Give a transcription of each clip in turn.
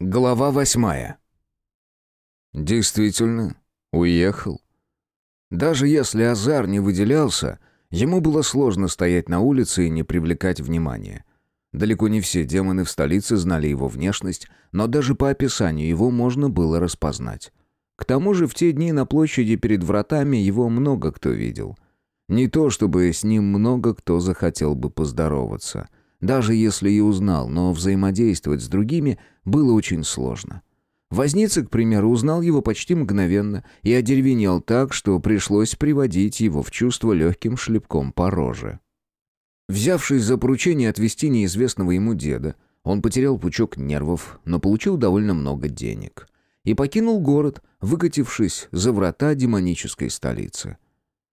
Глава восьмая. Действительно, уехал. Даже если Азар не выделялся, ему было сложно стоять на улице и не привлекать внимания. Далеко не все демоны в столице знали его внешность, но даже по описанию его можно было распознать. К тому же в те дни на площади перед вратами его много кто видел. Не то чтобы с ним много кто захотел бы поздороваться — даже если и узнал, но взаимодействовать с другими было очень сложно. Возница, к примеру, узнал его почти мгновенно и одеревенел так, что пришлось приводить его в чувство легким шлепком по роже. Взявшись за поручение отвезти неизвестного ему деда, он потерял пучок нервов, но получил довольно много денег. И покинул город, выкатившись за врата демонической столицы.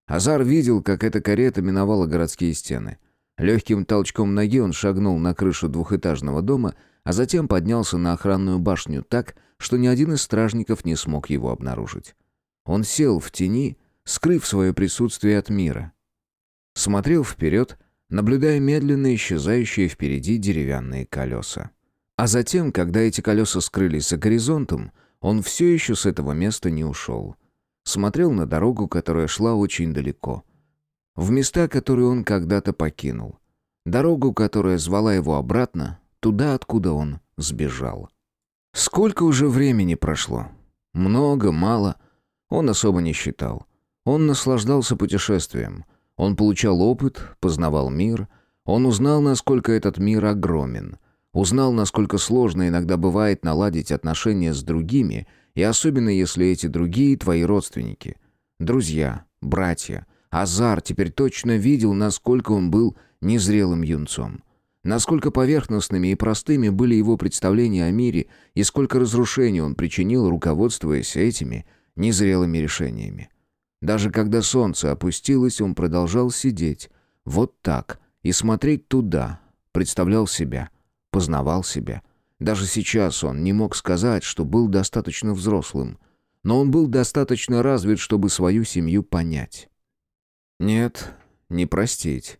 Азар видел, как эта карета миновала городские стены — Легким толчком ноги он шагнул на крышу двухэтажного дома, а затем поднялся на охранную башню так, что ни один из стражников не смог его обнаружить. Он сел в тени, скрыв свое присутствие от мира. Смотрел вперед, наблюдая медленно исчезающие впереди деревянные колеса. А затем, когда эти колеса скрылись за горизонтом, он все еще с этого места не ушел. Смотрел на дорогу, которая шла очень далеко — в места, которые он когда-то покинул. Дорогу, которая звала его обратно, туда, откуда он сбежал. Сколько уже времени прошло? Много, мало? Он особо не считал. Он наслаждался путешествием. Он получал опыт, познавал мир. Он узнал, насколько этот мир огромен. Узнал, насколько сложно иногда бывает наладить отношения с другими, и особенно если эти другие твои родственники. Друзья, братья, Азар теперь точно видел, насколько он был незрелым юнцом. Насколько поверхностными и простыми были его представления о мире и сколько разрушений он причинил, руководствуясь этими незрелыми решениями. Даже когда солнце опустилось, он продолжал сидеть, вот так, и смотреть туда, представлял себя, познавал себя. Даже сейчас он не мог сказать, что был достаточно взрослым, но он был достаточно развит, чтобы свою семью понять. Нет, не простить.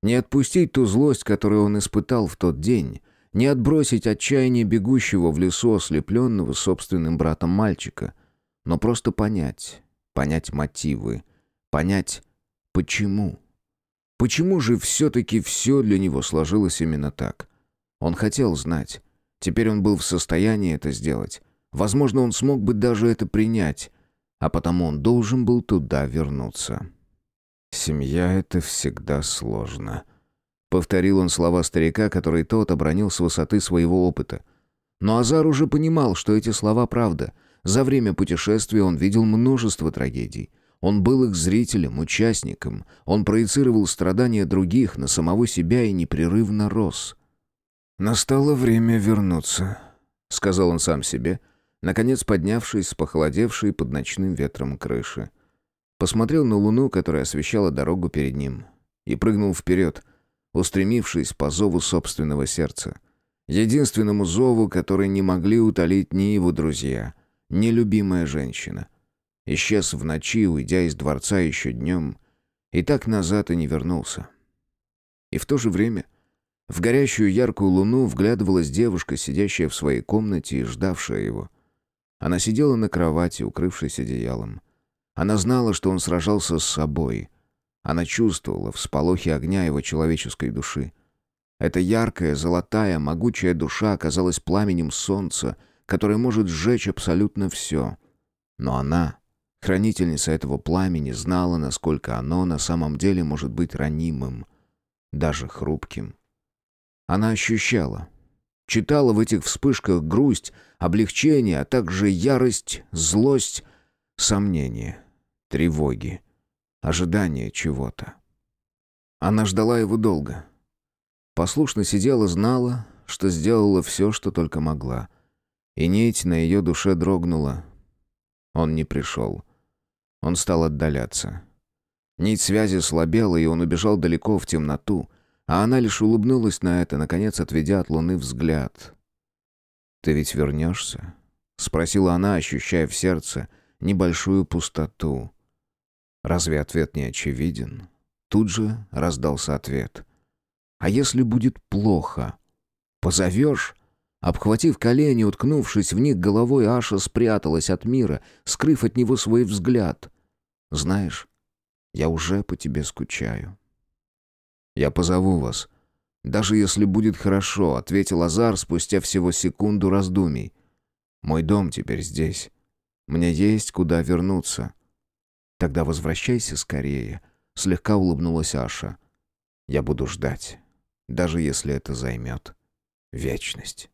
Не отпустить ту злость, которую он испытал в тот день. Не отбросить отчаяние бегущего в лесу ослепленного собственным братом мальчика. Но просто понять. Понять мотивы. Понять, почему. Почему же все-таки все для него сложилось именно так? Он хотел знать. Теперь он был в состоянии это сделать. Возможно, он смог бы даже это принять. А потому он должен был туда вернуться. «Семья — это всегда сложно», — повторил он слова старика, которые тот обронил с высоты своего опыта. Но Азар уже понимал, что эти слова правда. За время путешествия он видел множество трагедий. Он был их зрителем, участником. Он проецировал страдания других на самого себя и непрерывно рос. «Настало время вернуться», — сказал он сам себе, наконец поднявшись с похолодевшей под ночным ветром крыши. Посмотрел на луну, которая освещала дорогу перед ним, и прыгнул вперед, устремившись по зову собственного сердца. Единственному зову, который не могли утолить ни его друзья, ни любимая женщина. Исчез в ночи, уйдя из дворца еще днем, и так назад и не вернулся. И в то же время в горящую яркую луну вглядывалась девушка, сидящая в своей комнате и ждавшая его. Она сидела на кровати, укрывшись одеялом. Она знала, что он сражался с собой. Она чувствовала всполохи огня его человеческой души. Эта яркая, золотая, могучая душа оказалась пламенем солнца, которое может сжечь абсолютно все. Но она, хранительница этого пламени, знала, насколько оно на самом деле может быть ранимым, даже хрупким. Она ощущала, читала в этих вспышках грусть, облегчение, а также ярость, злость, сомнение — тревоги, ожидания чего-то. Она ждала его долго. Послушно сидела, знала, что сделала все, что только могла. И нить на ее душе дрогнула. Он не пришел. Он стал отдаляться. Нить связи слабела, и он убежал далеко в темноту, а она лишь улыбнулась на это, наконец отведя от луны взгляд. «Ты ведь вернешься?» — спросила она, ощущая в сердце небольшую пустоту. Разве ответ не очевиден? Тут же раздался ответ. «А если будет плохо? Позовешь?» Обхватив колени, уткнувшись в них головой, Аша спряталась от мира, скрыв от него свой взгляд. «Знаешь, я уже по тебе скучаю». «Я позову вас», «Даже если будет хорошо», — ответил Азар спустя всего секунду раздумий. «Мой дом теперь здесь. Мне есть куда вернуться». «Тогда возвращайся скорее», — слегка улыбнулась Аша. «Я буду ждать, даже если это займет вечность».